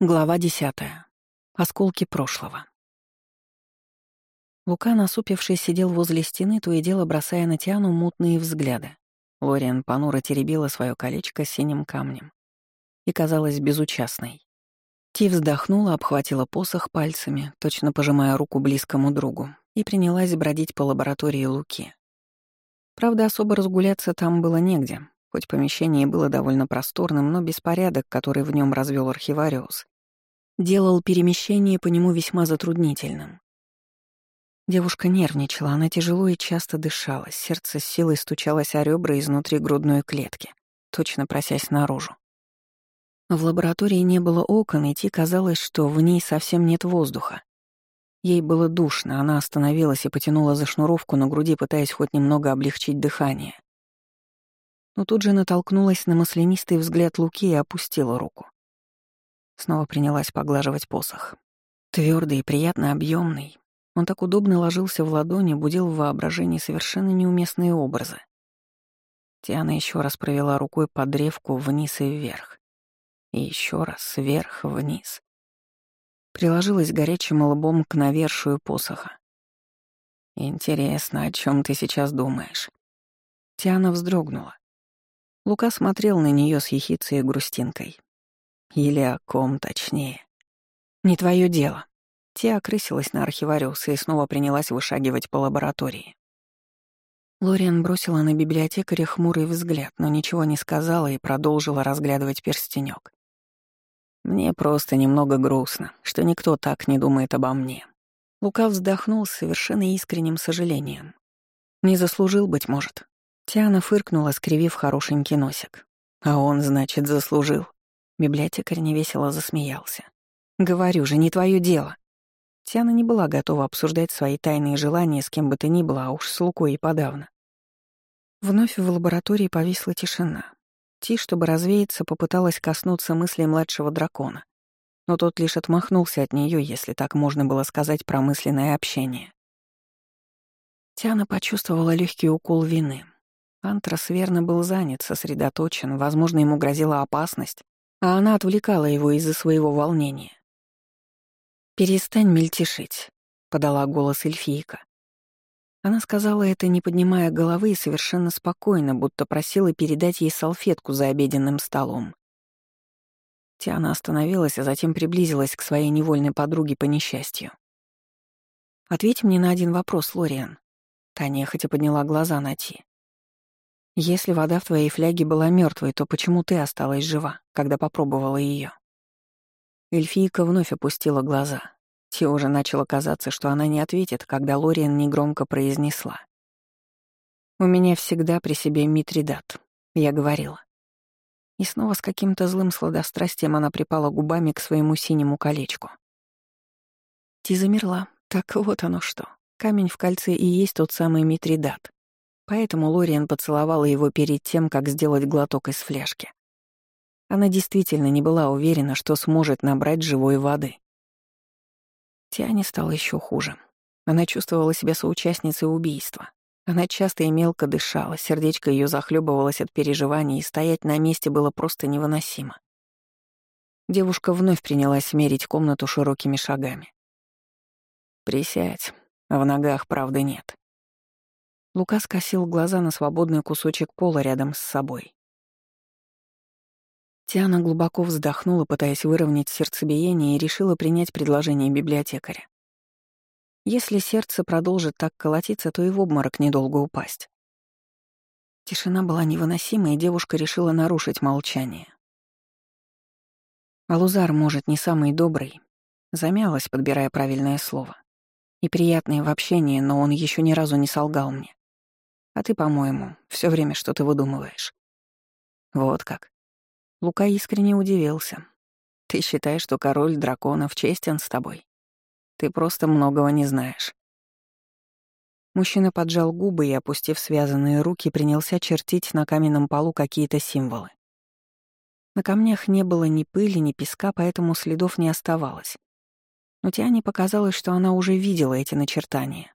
Глава десятая. Осколки прошлого. Лука, насупившись, сидел возле стены, то и дело бросая на Тиану мутные взгляды. Лориан понуро теребила свое колечко с синим камнем и казалась безучастной. Ти вздохнула, обхватила посох пальцами, точно пожимая руку близкому другу, и принялась бродить по лаборатории Луки. Правда, особо разгуляться там было негде, Хоть помещение было довольно просторным, но беспорядок, который в нем развел архивариус, делал перемещение по нему весьма затруднительным. Девушка нервничала, она тяжело и часто дышала, сердце с силой стучалось о ребра изнутри грудной клетки, точно просясь наружу. В лаборатории не было окон, и Ти казалось, что в ней совсем нет воздуха. Ей было душно, она остановилась и потянула за шнуровку на груди, пытаясь хоть немного облегчить дыхание но тут же натолкнулась на маслянистый взгляд Луки и опустила руку. Снова принялась поглаживать посох. Твердый и приятно объемный. Он так удобно ложился в ладони, будил в воображении совершенно неуместные образы. Тиана еще раз провела рукой по древку вниз и вверх. И еще раз вверх-вниз. Приложилась горячим лбом к навершию посоха. «Интересно, о чем ты сейчас думаешь?» Тиана вздрогнула. Лука смотрел на нее с ехицей и грустинкой. Или о ком точнее. «Не твое дело». Те окрысилась на архивариуса и снова принялась вышагивать по лаборатории. Лориан бросила на библиотекаря хмурый взгляд, но ничего не сказала и продолжила разглядывать перстенек. «Мне просто немного грустно, что никто так не думает обо мне». Лука вздохнул с совершенно искренним сожалением. «Не заслужил, быть может. Тиана фыркнула, скривив хорошенький носик. «А он, значит, заслужил». Библиотекарь невесело засмеялся. «Говорю же, не твое дело». Тиана не была готова обсуждать свои тайные желания с кем бы то ни было, а уж с Лукой и подавно. Вновь в лаборатории повисла тишина. Ти, чтобы развеяться, попыталась коснуться мысли младшего дракона. Но тот лишь отмахнулся от нее, если так можно было сказать про мысленное общение. Тиана почувствовала легкий укол вины. Антрас верно был занят, сосредоточен, возможно, ему грозила опасность, а она отвлекала его из-за своего волнения. «Перестань мельтешить», — подала голос эльфийка. Она сказала это, не поднимая головы и совершенно спокойно, будто просила передать ей салфетку за обеденным столом. Тиана остановилась, а затем приблизилась к своей невольной подруге по несчастью. «Ответь мне на один вопрос, Лориан». Таня хотя подняла глаза на Ти. Если вода в твоей фляге была мертвой, то почему ты осталась жива, когда попробовала ее? Эльфийка вновь опустила глаза. Те уже начало казаться, что она не ответит, когда Лориан негромко произнесла. «У меня всегда при себе Митридат», — я говорила. И снова с каким-то злым сладострастием она припала губами к своему синему колечку. Ти замерла. Так вот оно что. Камень в кольце и есть тот самый Митридат. Поэтому Лориан поцеловала его перед тем, как сделать глоток из фляжки. Она действительно не была уверена, что сможет набрать живой воды. Тиане стало еще хуже. Она чувствовала себя соучастницей убийства. Она часто и мелко дышала, сердечко ее захлебывалось от переживаний, и стоять на месте было просто невыносимо. Девушка вновь принялась мерить комнату широкими шагами. «Присядь, в ногах правды нет», Лука скосил глаза на свободный кусочек пола рядом с собой. Тиана глубоко вздохнула, пытаясь выровнять сердцебиение, и решила принять предложение библиотекаря. Если сердце продолжит так колотиться, то и в обморок недолго упасть. Тишина была невыносимой, и девушка решила нарушить молчание. Алузар, может, не самый добрый, замялась, подбирая правильное слово. И приятный в общении, но он еще ни разу не солгал мне. А ты, по-моему, все время что-то выдумываешь. Вот как. Лука искренне удивился. Ты считаешь, что король драконов честен с тобой? Ты просто многого не знаешь. Мужчина поджал губы и, опустив связанные руки, принялся чертить на каменном полу какие-то символы. На камнях не было ни пыли, ни песка, поэтому следов не оставалось. Но Тиане показалось, что она уже видела эти начертания.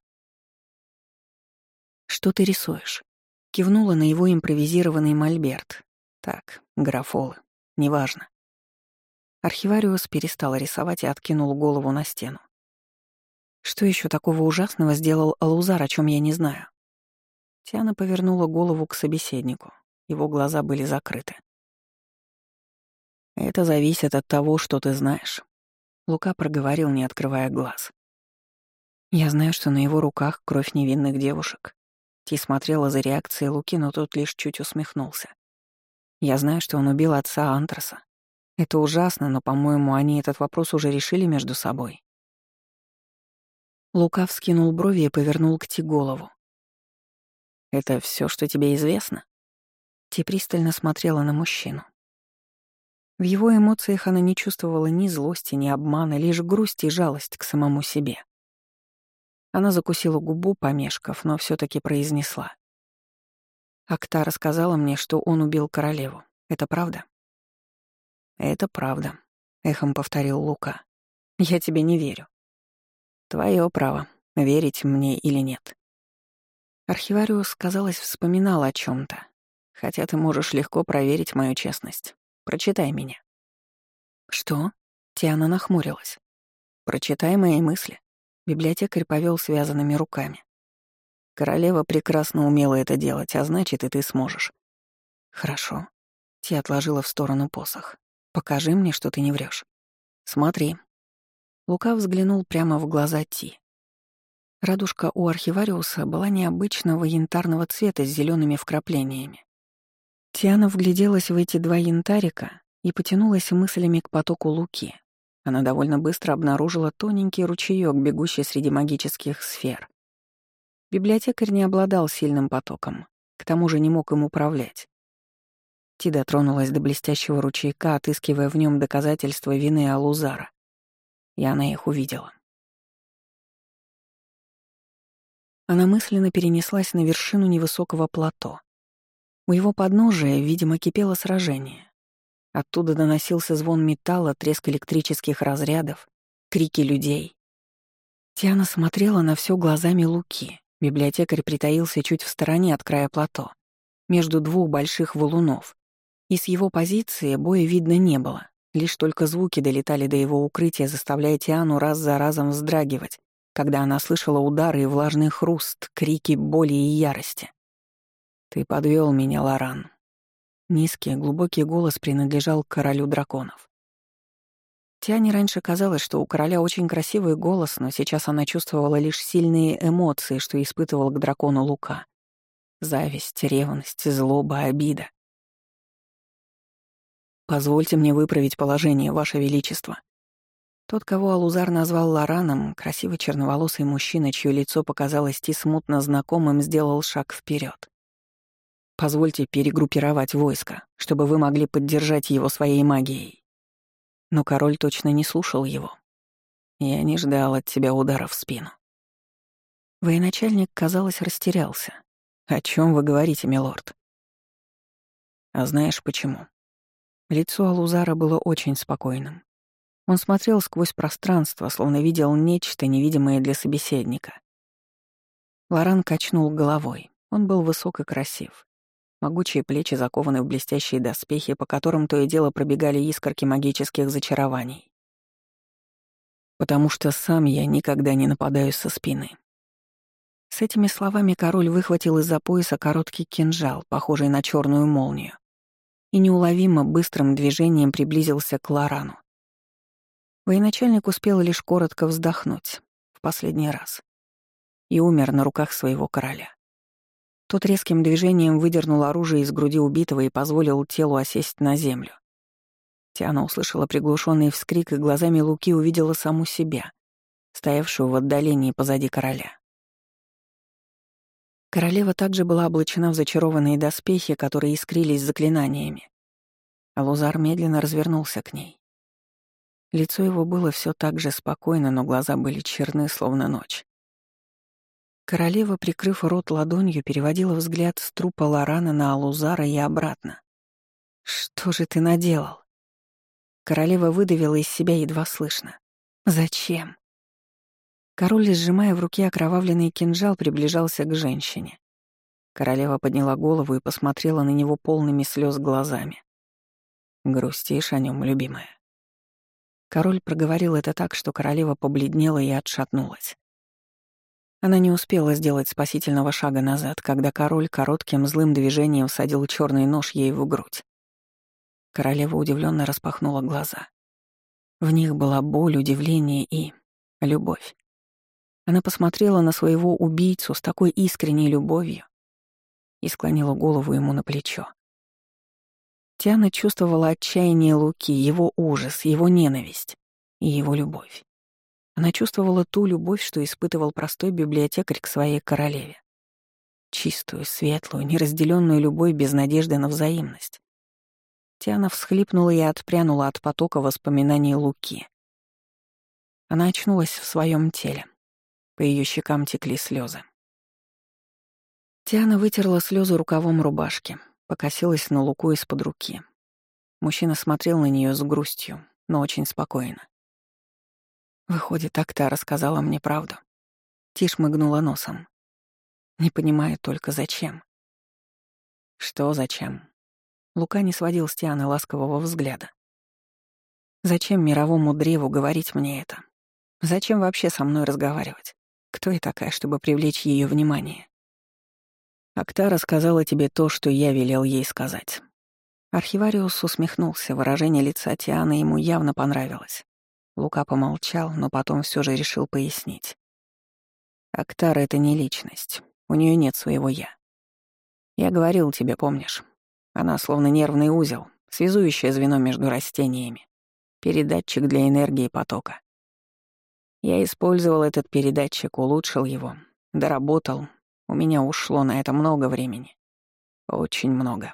«Что ты рисуешь?» Кивнула на его импровизированный мольберт. Так, графолы. Неважно. Архивариус перестал рисовать и откинул голову на стену. Что еще такого ужасного сделал Алузар, о чем я не знаю? Тиана повернула голову к собеседнику. Его глаза были закрыты. «Это зависит от того, что ты знаешь», — Лука проговорил, не открывая глаз. «Я знаю, что на его руках кровь невинных девушек». Ти смотрела за реакцией Луки, но тот лишь чуть усмехнулся. «Я знаю, что он убил отца Антраса. Это ужасно, но, по-моему, они этот вопрос уже решили между собой». Лука вскинул брови и повернул к Ти голову. «Это все, что тебе известно?» Ти пристально смотрела на мужчину. В его эмоциях она не чувствовала ни злости, ни обмана, лишь грусть и жалость к самому себе. Она закусила губу, помешков, но все таки произнесла. Акта рассказала мне, что он убил королеву. Это правда? Это правда, эхом повторил Лука. Я тебе не верю. Твое право, верить мне или нет. Архивариус, казалось, вспоминал о чем то хотя ты можешь легко проверить мою честность. Прочитай меня». «Что?» — Тиана нахмурилась. «Прочитай мои мысли». Библиотекарь повел связанными руками. «Королева прекрасно умела это делать, а значит, и ты сможешь». «Хорошо». Ти отложила в сторону посох. «Покажи мне, что ты не врешь. «Смотри». Лука взглянул прямо в глаза Ти. Радужка у архивариуса была необычного янтарного цвета с зелеными вкраплениями. Тиана вгляделась в эти два янтарика и потянулась мыслями к потоку Луки. Она довольно быстро обнаружила тоненький ручеёк, бегущий среди магических сфер. Библиотекарь не обладал сильным потоком, к тому же не мог им управлять. Ти дотронулась до блестящего ручейка, отыскивая в нем доказательства вины Алузара. И она их увидела. Она мысленно перенеслась на вершину невысокого плато. У его подножия, видимо, кипело сражение. Оттуда доносился звон металла, треск электрических разрядов, крики людей. Тиана смотрела на все глазами Луки. Библиотекарь притаился чуть в стороне от края плато, между двух больших валунов. И с его позиции боя видно не было. Лишь только звуки долетали до его укрытия, заставляя Тиану раз за разом вздрагивать, когда она слышала удары и влажный хруст, крики боли и ярости. «Ты подвел меня, Лоран». Низкий, глубокий голос принадлежал королю драконов. Тиане раньше казалось, что у короля очень красивый голос, но сейчас она чувствовала лишь сильные эмоции, что испытывал к дракону Лука. Зависть, ревность, злоба, обида. «Позвольте мне выправить положение, Ваше Величество». Тот, кого Алузар назвал Лораном, красивый черноволосый мужчина, чье лицо показалось Ти смутно знакомым, сделал шаг вперед. Позвольте перегруппировать войско, чтобы вы могли поддержать его своей магией. Но король точно не слушал его. Я не ждал от тебя удара в спину. Военачальник, казалось, растерялся. «О чем вы говорите, милорд?» «А знаешь почему?» Лицо Алузара было очень спокойным. Он смотрел сквозь пространство, словно видел нечто невидимое для собеседника. Лоран качнул головой. Он был высок и красив. Могучие плечи закованы в блестящие доспехи, по которым то и дело пробегали искорки магических зачарований. «Потому что сам я никогда не нападаю со спины». С этими словами король выхватил из-за пояса короткий кинжал, похожий на черную молнию, и неуловимо быстрым движением приблизился к Лорану. Военачальник успел лишь коротко вздохнуть, в последний раз, и умер на руках своего короля. Тот резким движением выдернул оружие из груди убитого и позволил телу осесть на землю. Тиана услышала приглушенный вскрик и глазами Луки увидела саму себя, стоявшую в отдалении позади короля. Королева также была облачена в зачарованные доспехи, которые искрились заклинаниями. А Лузар медленно развернулся к ней. Лицо его было все так же спокойно, но глаза были черны, словно ночь. Королева, прикрыв рот ладонью, переводила взгляд с трупа Лорана на Алузара и обратно. «Что же ты наделал?» Королева выдавила из себя едва слышно. «Зачем?» Король, сжимая в руке окровавленный кинжал, приближался к женщине. Королева подняла голову и посмотрела на него полными слез глазами. «Грустишь о нем, любимая?» Король проговорил это так, что королева побледнела и отшатнулась. Она не успела сделать спасительного шага назад, когда король коротким злым движением всадил черный нож ей в грудь. Королева удивленно распахнула глаза. В них была боль, удивление и любовь. Она посмотрела на своего убийцу с такой искренней любовью и склонила голову ему на плечо. Тиана чувствовала отчаяние Луки, его ужас, его ненависть и его любовь. Она чувствовала ту любовь, что испытывал простой библиотекарь к своей королеве. Чистую, светлую, неразделенную любовь без надежды на взаимность. Тиана всхлипнула и отпрянула от потока воспоминаний Луки. Она очнулась в своем теле. По ее щекам текли слезы. Тиана вытерла слезы рукавом рубашки, покосилась на Луку из-под руки. Мужчина смотрел на нее с грустью, но очень спокойно. Выходит, так та рассказала мне правду. Тиш мыгнула носом. Не понимаю только, зачем. Что зачем? Лука не сводил с Тианы ласкового взгляда. Зачем мировому древу говорить мне это? Зачем вообще со мной разговаривать? Кто я такая, чтобы привлечь ее внимание? Актара сказала тебе то, что я велел ей сказать. Архивариус усмехнулся, выражение лица Тианы ему явно понравилось. Лука помолчал, но потом все же решил пояснить. Актара — это не личность, у нее нет своего «я». Я говорил тебе, помнишь? Она словно нервный узел, связующее звено между растениями, передатчик для энергии потока. Я использовал этот передатчик, улучшил его, доработал, у меня ушло на это много времени. Очень много.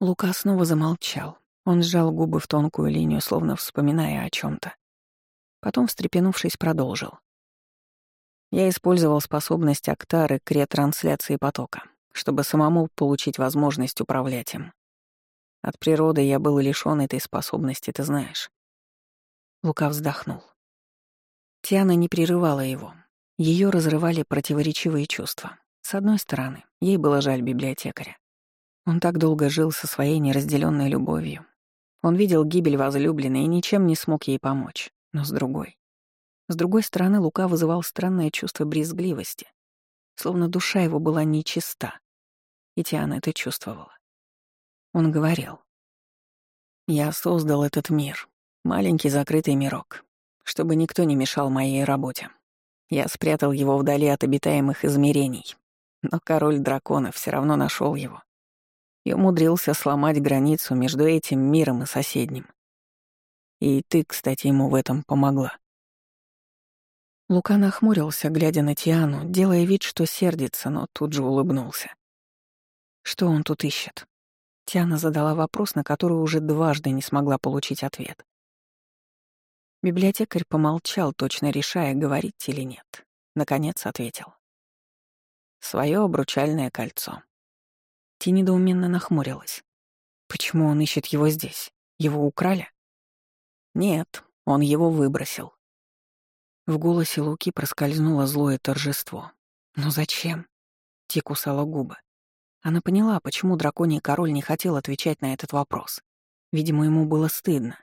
Лука снова замолчал. Он сжал губы в тонкую линию, словно вспоминая о чем то Потом, встрепенувшись, продолжил. Я использовал способность Актары к ретрансляции потока, чтобы самому получить возможность управлять им. От природы я был лишён этой способности, ты знаешь. Лука вздохнул. Тиана не прерывала его, ее разрывали противоречивые чувства. С одной стороны, ей было жаль библиотекаря. Он так долго жил со своей неразделенной любовью. Он видел гибель возлюбленной и ничем не смог ей помочь. Но с другой. С другой стороны, Лука вызывал странное чувство брезгливости. Словно душа его была нечиста. И Тиана это чувствовала. Он говорил. «Я создал этот мир, маленький закрытый мирок, чтобы никто не мешал моей работе. Я спрятал его вдали от обитаемых измерений. Но король драконов все равно нашел его. И умудрился сломать границу между этим миром и соседним. И ты, кстати, ему в этом помогла. Лука нахмурился, глядя на Тиану, делая вид, что сердится, но тут же улыбнулся. Что он тут ищет? Тиана задала вопрос, на который уже дважды не смогла получить ответ. Библиотекарь помолчал, точно решая, говорить или нет. Наконец ответил. Своё обручальное кольцо. Ти недоуменно нахмурилась. Почему он ищет его здесь? Его украли? Нет, он его выбросил. В голосе Луки проскользнуло злое торжество. Но зачем? Ти кусала губы. Она поняла, почему драконий король не хотел отвечать на этот вопрос. Видимо, ему было стыдно.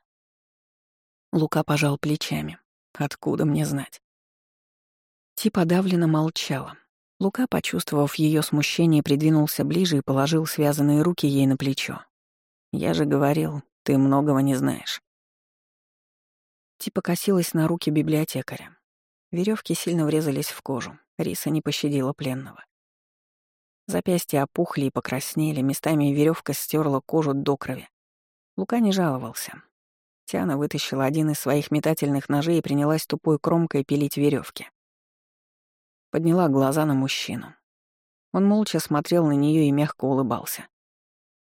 Лука пожал плечами. Откуда мне знать? Ти подавленно молчала. Лука, почувствовав ее смущение, придвинулся ближе и положил связанные руки ей на плечо. «Я же говорил, ты многого не знаешь». Ти покосилась на руки библиотекаря. Веревки сильно врезались в кожу. Риса не пощадила пленного. Запястья опухли и покраснели, местами веревка стерла кожу до крови. Лука не жаловался. Тиана вытащила один из своих метательных ножей и принялась тупой кромкой пилить веревки. Подняла глаза на мужчину. Он молча смотрел на нее и мягко улыбался.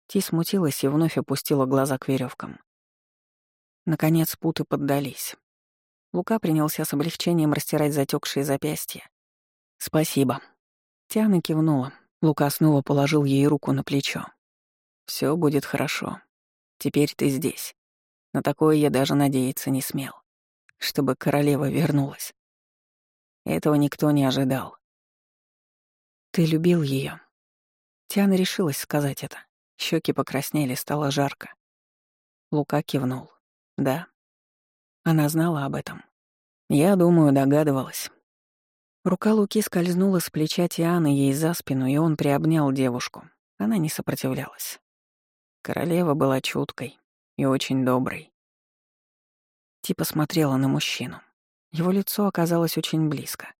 Ти смутилась и вновь опустила глаза к веревкам. Наконец путы поддались. Лука принялся с облегчением растирать затекшие запястья. «Спасибо». Тиана кивнула. Лука снова положил ей руку на плечо. Все будет хорошо. Теперь ты здесь. На такое я даже надеяться не смел. Чтобы королева вернулась. Этого никто не ожидал. Ты любил ее. Тиана решилась сказать это. Щеки покраснели, стало жарко. Лука кивнул. Да. Она знала об этом. Я думаю, догадывалась. Рука Луки скользнула с плеча Тианы ей за спину, и он приобнял девушку. Она не сопротивлялась. Королева была чуткой и очень доброй. Типа смотрела на мужчину. Его лицо оказалось очень близко.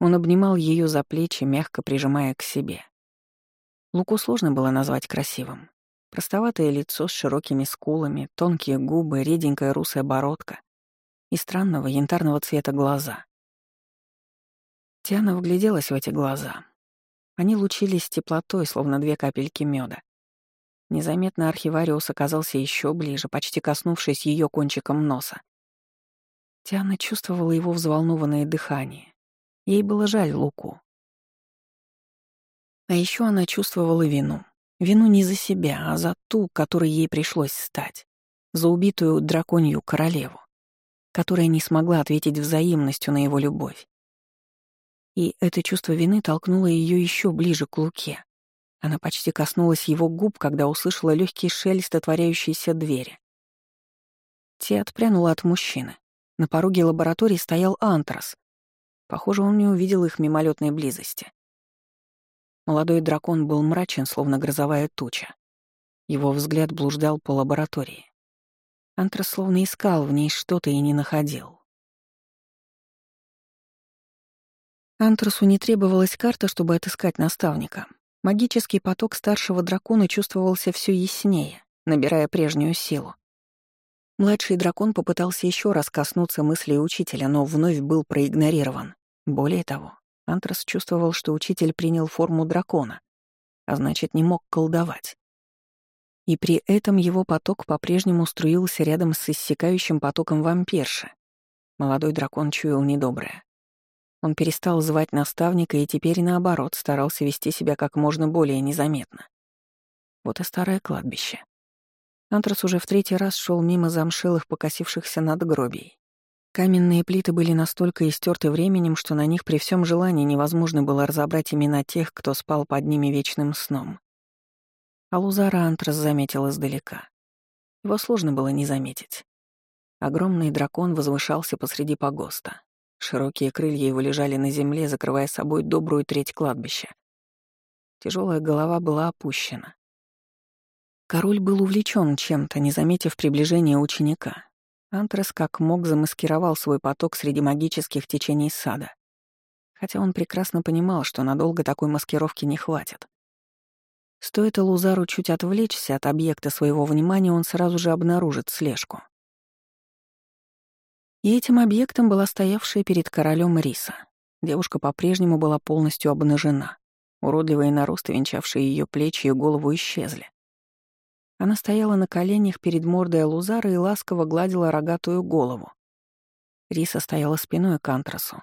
Он обнимал ее за плечи, мягко прижимая к себе. Луку сложно было назвать красивым. Простоватое лицо с широкими скулами, тонкие губы, реденькая русая бородка и странного янтарного цвета глаза. Тиана вгляделась в эти глаза. Они лучились теплотой, словно две капельки меда. Незаметно архивариус оказался еще ближе, почти коснувшись ее кончиком носа. Тиана чувствовала его взволнованное дыхание. Ей было жаль Луку. А еще она чувствовала вину. Вину не за себя, а за ту, которой ей пришлось стать. За убитую драконью королеву, которая не смогла ответить взаимностью на его любовь. И это чувство вины толкнуло ее еще ближе к Луке. Она почти коснулась его губ, когда услышала легкий шелест отворяющейся двери. Те отпрянула от мужчины. На пороге лаборатории стоял Антрас. Похоже, он не увидел их мимолетной близости. Молодой дракон был мрачен, словно грозовая туча. Его взгляд блуждал по лаборатории. Антрас словно искал в ней что-то и не находил. Антрасу не требовалась карта, чтобы отыскать наставника. Магический поток старшего дракона чувствовался все яснее, набирая прежнюю силу. Младший дракон попытался еще раз коснуться мыслей учителя, но вновь был проигнорирован. Более того, Антрас чувствовал, что учитель принял форму дракона, а значит, не мог колдовать. И при этом его поток по-прежнему струился рядом с иссякающим потоком вампирши. Молодой дракон чуял недоброе. Он перестал звать наставника и теперь, наоборот, старался вести себя как можно более незаметно. Вот и старое кладбище. Антрас уже в третий раз шел мимо замшелых покосившихся надгробий. Каменные плиты были настолько истерты временем, что на них при всем желании невозможно было разобрать имена тех, кто спал под ними вечным сном. А Лузара Антрас заметил издалека. Его сложно было не заметить. Огромный дракон возвышался посреди погоста. Широкие крылья его лежали на земле, закрывая собой добрую треть кладбища. Тяжелая голова была опущена. Король был увлечен чем-то, не заметив приближения ученика. Антрес как мог замаскировал свой поток среди магических течений сада. Хотя он прекрасно понимал, что надолго такой маскировки не хватит. Стоит Лузару чуть отвлечься от объекта своего внимания, он сразу же обнаружит слежку. И этим объектом была стоявшая перед королем Риса. Девушка по-прежнему была полностью обнажена. Уродливые наросты, венчавшие ее плечи и голову, исчезли. Она стояла на коленях перед мордой Лузара и ласково гладила рогатую голову. Риса стояла спиной к Антрасу,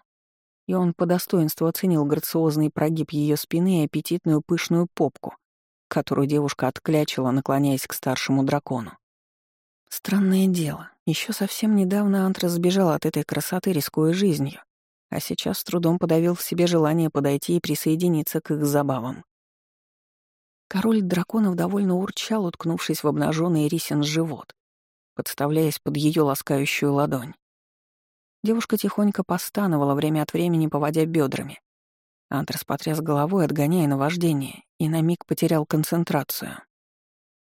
и он по достоинству оценил грациозный прогиб ее спины и аппетитную пышную попку, которую девушка отклячила, наклоняясь к старшему дракону. Странное дело, еще совсем недавно Антрас сбежал от этой красоты, рискуя жизнью, а сейчас с трудом подавил в себе желание подойти и присоединиться к их забавам. Король драконов довольно урчал, уткнувшись в обнаженный рисин живот, подставляясь под ее ласкающую ладонь. Девушка тихонько постановала время от времени, поводя бедрами. Антрас потряс головой, отгоняя наваждение, и на миг потерял концентрацию.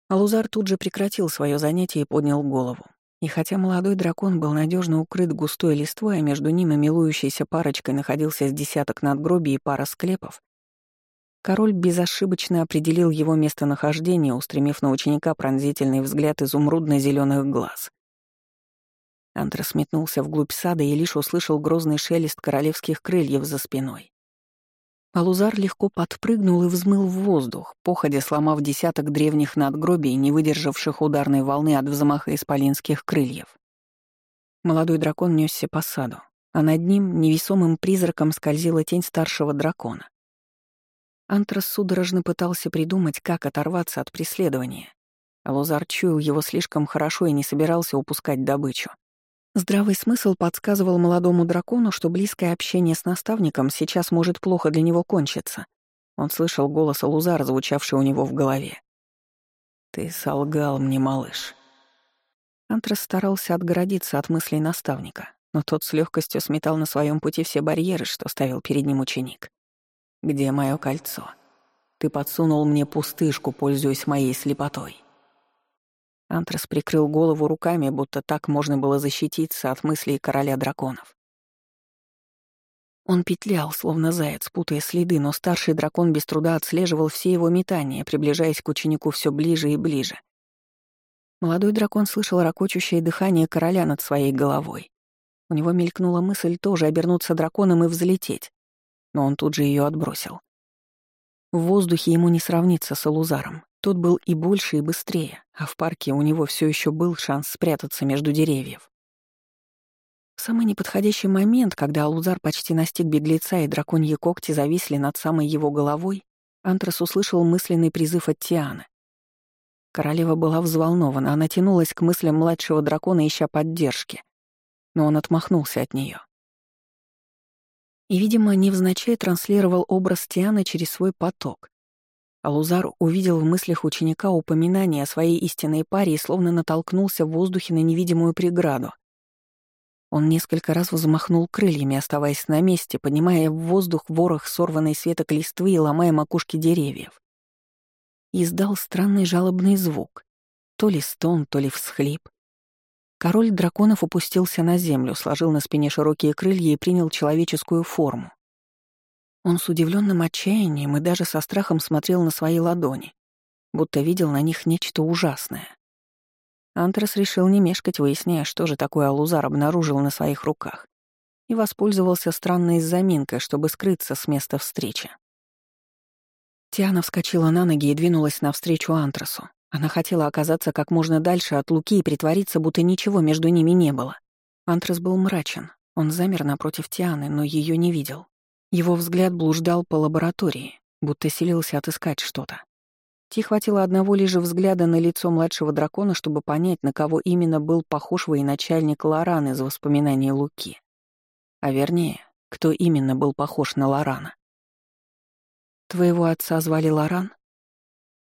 Алузар тут же прекратил свое занятие и поднял голову. И хотя молодой дракон был надежно укрыт густой листвой, а между ним и милующейся парочкой находился с десяток надгробий и пара склепов, король безошибочно определил его местонахождение, устремив на ученика пронзительный взгляд изумрудно зеленых глаз. Антрас метнулся вглубь сада и лишь услышал грозный шелест королевских крыльев за спиной. Алузар легко подпрыгнул и взмыл в воздух, походя сломав десяток древних надгробий, не выдержавших ударной волны от взмаха исполинских крыльев. Молодой дракон несся по саду, а над ним невесомым призраком скользила тень старшего дракона. Антрас судорожно пытался придумать, как оторваться от преследования. Алузар чуял его слишком хорошо и не собирался упускать добычу. Здравый смысл подсказывал молодому дракону, что близкое общение с наставником сейчас может плохо для него кончиться. Он слышал голос Лузара, звучавший у него в голове. «Ты солгал мне, малыш». Антрас старался отгородиться от мыслей наставника, но тот с легкостью сметал на своем пути все барьеры, что ставил перед ним ученик. «Где мое кольцо? Ты подсунул мне пустышку, пользуясь моей слепотой». Антрас прикрыл голову руками, будто так можно было защититься от мыслей короля драконов. Он петлял, словно заяц, путая следы, но старший дракон без труда отслеживал все его метания, приближаясь к ученику все ближе и ближе. Молодой дракон слышал ракочущее дыхание короля над своей головой. У него мелькнула мысль тоже обернуться драконом и взлететь, но он тут же ее отбросил. В воздухе ему не сравниться с Алузаром. Тот был и больше, и быстрее, а в парке у него все еще был шанс спрятаться между деревьев. В самый неподходящий момент, когда Алузар почти настиг беглеца и драконьи когти зависли над самой его головой, Антрас услышал мысленный призыв от Тианы. Королева была взволнована, она тянулась к мыслям младшего дракона, ища поддержки. Но он отмахнулся от нее. И, видимо, невзначай транслировал образ Тианы через свой поток. Алузар увидел в мыслях ученика упоминание о своей истинной паре и словно натолкнулся в воздухе на невидимую преграду — он несколько раз взмахнул крыльями, оставаясь на месте, поднимая в воздух ворох сорванной светок листвы и ломая макушки деревьев. Издал странный жалобный звук. То ли стон, то ли всхлип. Король драконов упустился на землю, сложил на спине широкие крылья и принял человеческую форму. Он с удивленным отчаянием и даже со страхом смотрел на свои ладони, будто видел на них нечто ужасное. Антрас решил не мешкать, выясняя, что же такое Алузар обнаружил на своих руках, и воспользовался странной заминкой, чтобы скрыться с места встречи. Тиана вскочила на ноги и двинулась навстречу Антрасу. Она хотела оказаться как можно дальше от Луки и притвориться, будто ничего между ними не было. Антрас был мрачен. Он замер напротив Тианы, но ее не видел. Его взгляд блуждал по лаборатории, будто селился отыскать что-то. Ти хватило одного лишь взгляда на лицо младшего дракона, чтобы понять, на кого именно был похож военачальник Лоран из воспоминаний Луки. А вернее, кто именно был похож на Лорана. «Твоего отца звали Лоран?»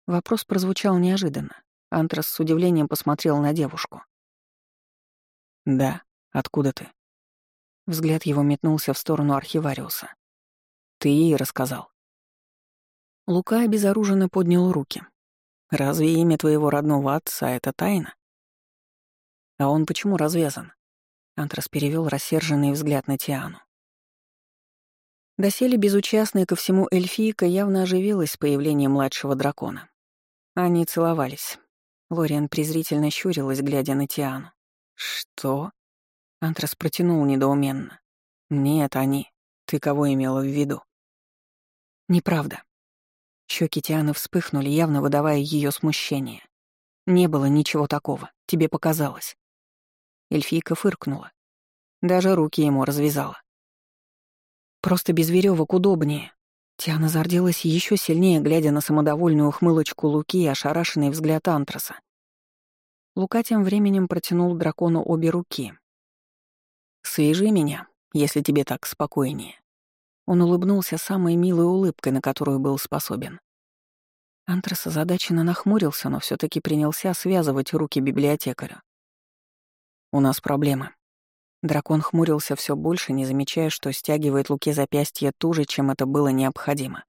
Вопрос прозвучал неожиданно. Антрас с удивлением посмотрел на девушку. «Да, откуда ты?» Взгляд его метнулся в сторону архивариуса. «Ты ей рассказал?» Лука обезоруженно поднял руки. «Разве имя твоего родного отца — это тайна?» «А он почему развязан?» Антрас перевел рассерженный взгляд на Тиану. Доселе безучастная ко всему эльфийка явно оживилась с появлением младшего дракона. Они целовались. Лориан презрительно щурилась, глядя на Тиану. «Что?» Антрас протянул недоуменно. «Нет, они. Ты кого имела в виду?» «Неправда», Щеки Тианы вспыхнули, явно выдавая ее смущение. «Не было ничего такого, тебе показалось». Эльфийка фыркнула. Даже руки ему развязала. «Просто без веревок удобнее». Тиана зарделась еще сильнее, глядя на самодовольную ухмылочку Луки и ошарашенный взгляд Антраса. Лука тем временем протянул дракону обе руки. «Свяжи меня, если тебе так спокойнее». Он улыбнулся самой милой улыбкой, на которую был способен. Антрас озадаченно нахмурился, но все таки принялся связывать руки библиотекарю. «У нас проблемы». Дракон хмурился все больше, не замечая, что стягивает Луке запястье туже, чем это было необходимо.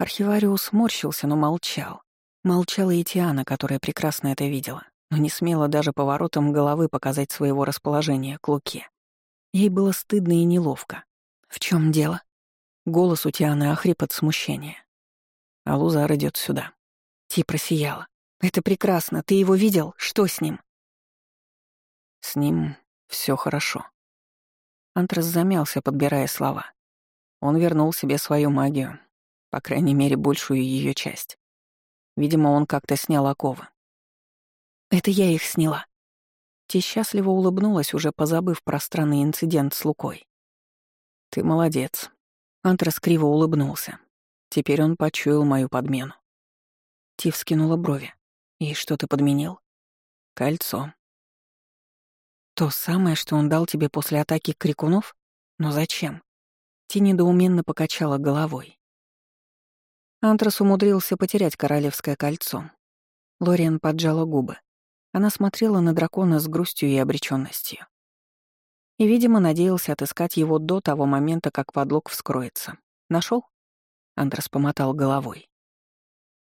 Архивариус морщился, но молчал. Молчала и Тиана, которая прекрасно это видела, но не смела даже поворотом головы показать своего расположения к Луке. Ей было стыдно и неловко. «В чем дело?» Голос у Тианы охрип от смущения. А Лузар идет сюда. Ти просияла. «Это прекрасно. Ты его видел? Что с ним?» «С ним все хорошо». Антрас замялся, подбирая слова. Он вернул себе свою магию, по крайней мере, большую ее часть. Видимо, он как-то снял оковы. «Это я их сняла». Ти счастливо улыбнулась, уже позабыв про странный инцидент с Лукой. «Ты молодец», Антрас криво улыбнулся. Теперь он почуял мою подмену. Тив скинула брови. «И что ты подменил?» «Кольцо». «То самое, что он дал тебе после атаки крикунов? Но зачем?» Ти недоуменно покачала головой. Антрас умудрился потерять королевское кольцо. Лориан поджала губы. Она смотрела на дракона с грустью и обреченностью. И, видимо, надеялся отыскать его до того момента, как подлог вскроется. Нашел? Андрес помотал головой.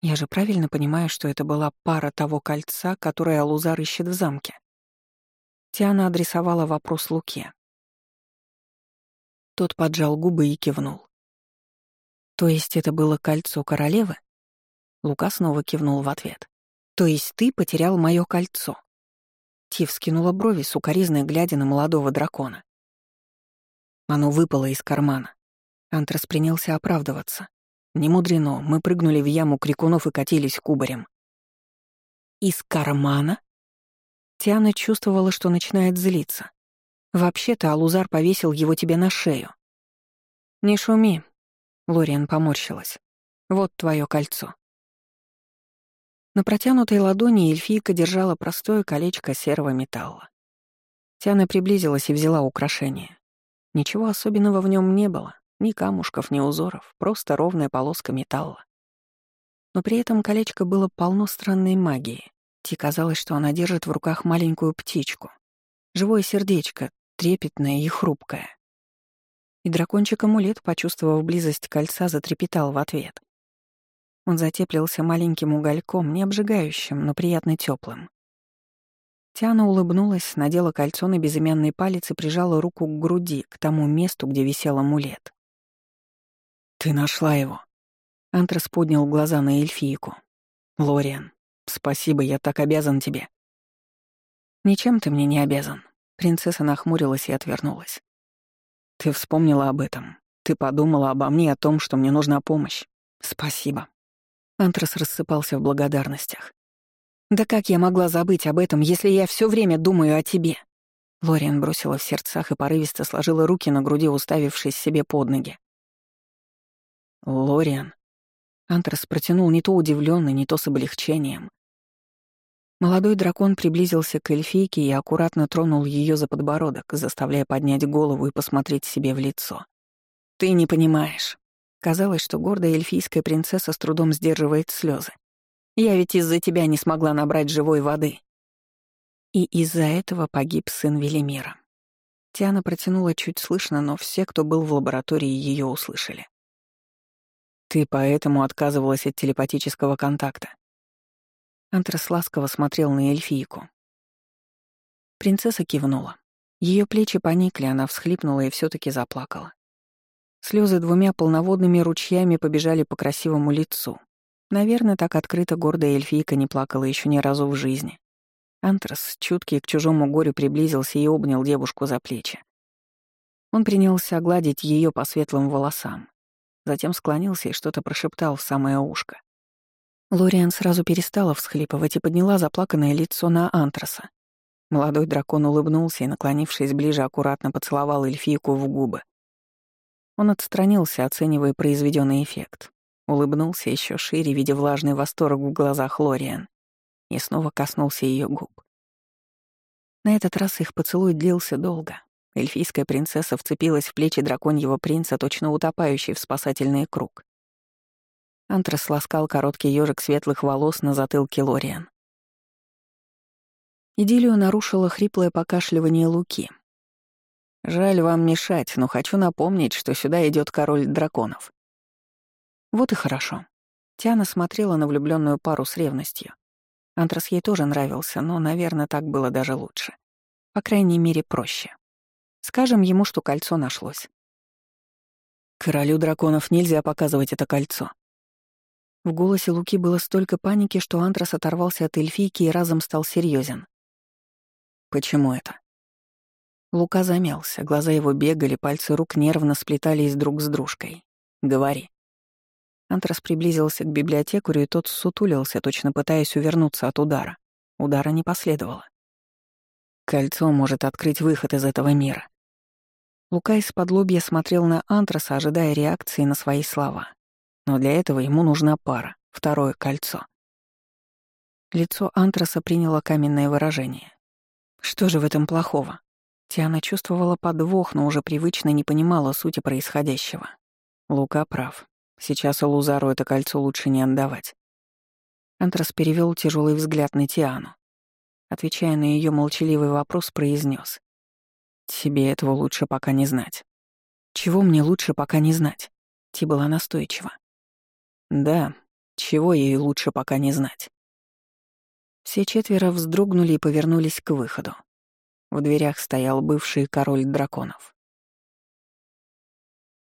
Я же правильно понимаю, что это была пара того кольца, которое Алузар ищет в замке. Тиана адресовала вопрос Луке. Тот поджал губы и кивнул. То есть это было кольцо королевы? Лука снова кивнул в ответ. То есть ты потерял мое кольцо? Тив скинула брови, сукоризной глядя на молодого дракона. Оно выпало из кармана. Антрас принялся оправдываться. Не мудрено, мы прыгнули в яму крикунов и катились кубарем. «Из кармана?» Тиана чувствовала, что начинает злиться. «Вообще-то Алузар повесил его тебе на шею». «Не шуми», — Лориан поморщилась. «Вот твое кольцо». На протянутой ладони эльфийка держала простое колечко серого металла. Тиана приблизилась и взяла украшение. Ничего особенного в нем не было, ни камушков, ни узоров, просто ровная полоска металла. Но при этом колечко было полно странной магии. Ти казалось, что она держит в руках маленькую птичку. Живое сердечко, трепетное и хрупкое. И дракончик-амулет, почувствовав близость кольца, затрепетал в ответ. Он затеплился маленьким угольком, не обжигающим, но приятно теплым. Тиана улыбнулась, надела кольцо на безымянный палец и прижала руку к груди, к тому месту, где висел амулет. «Ты нашла его!» Антрас поднял глаза на эльфийку. «Лориан, спасибо, я так обязан тебе». «Ничем ты мне не обязан». Принцесса нахмурилась и отвернулась. «Ты вспомнила об этом. Ты подумала обо мне, о том, что мне нужна помощь. Спасибо». Антрас рассыпался в благодарностях. «Да как я могла забыть об этом, если я все время думаю о тебе?» Лориан бросила в сердцах и порывисто сложила руки на груди, уставившись себе под ноги. «Лориан». Антрас протянул не то удивленно, не то с облегчением. Молодой дракон приблизился к эльфийке и аккуратно тронул ее за подбородок, заставляя поднять голову и посмотреть себе в лицо. «Ты не понимаешь. Казалось, что гордая эльфийская принцесса с трудом сдерживает слезы. «Я ведь из-за тебя не смогла набрать живой воды». И из-за этого погиб сын Велимира. Тиана протянула чуть слышно, но все, кто был в лаборатории, ее услышали. «Ты поэтому отказывалась от телепатического контакта?» Антрас ласково смотрел на эльфийку. Принцесса кивнула. Ее плечи поникли, она всхлипнула и все таки заплакала. Слезы двумя полноводными ручьями побежали по красивому лицу. Наверное, так открыто гордая эльфийка не плакала еще ни разу в жизни. Антрас, чуткий к чужому горю, приблизился и обнял девушку за плечи. Он принялся гладить ее по светлым волосам. Затем склонился и что-то прошептал в самое ушко. Лориан сразу перестала всхлипывать и подняла заплаканное лицо на Антраса. Молодой дракон улыбнулся и, наклонившись ближе, аккуратно поцеловал эльфийку в губы. Он отстранился, оценивая произведенный эффект. Улыбнулся еще шире, видя влажный восторг в глазах Лориан, и снова коснулся ее губ. На этот раз их поцелуй длился долго. Эльфийская принцесса вцепилась в плечи драконьего принца, точно утопающий в спасательный круг. Антрас ласкал короткий ежик светлых волос на затылке Лориан. Идиллию нарушило хриплое покашливание Луки, Жаль вам мешать, но хочу напомнить, что сюда идет король драконов. Вот и хорошо. Тиана смотрела на влюбленную пару с ревностью. Антрас ей тоже нравился, но, наверное, так было даже лучше. По крайней мере, проще. Скажем ему, что кольцо нашлось. Королю драконов нельзя показывать это кольцо. В голосе Луки было столько паники, что Антрас оторвался от эльфийки и разом стал серьезен. Почему это? Лука замялся, глаза его бегали, пальцы рук нервно сплетались друг с дружкой. «Говори». Антрас приблизился к библиотекарю, и тот сутулился, точно пытаясь увернуться от удара. Удара не последовало. Кольцо может открыть выход из этого мира. Лука из-под смотрел на Антраса, ожидая реакции на свои слова. Но для этого ему нужна пара, второе кольцо. Лицо Антраса приняло каменное выражение. Что же в этом плохого? Тиана чувствовала подвох, но уже привычно не понимала сути происходящего. Лука прав. Сейчас Лузару это кольцо лучше не отдавать. Антрас перевел тяжелый взгляд на Тиану. отвечая на ее молчаливый вопрос, произнес: «Тебе этого лучше пока не знать». «Чего мне лучше пока не знать?» Ти была настойчива. «Да, чего ей лучше пока не знать». Все четверо вздрогнули и повернулись к выходу. В дверях стоял бывший король драконов.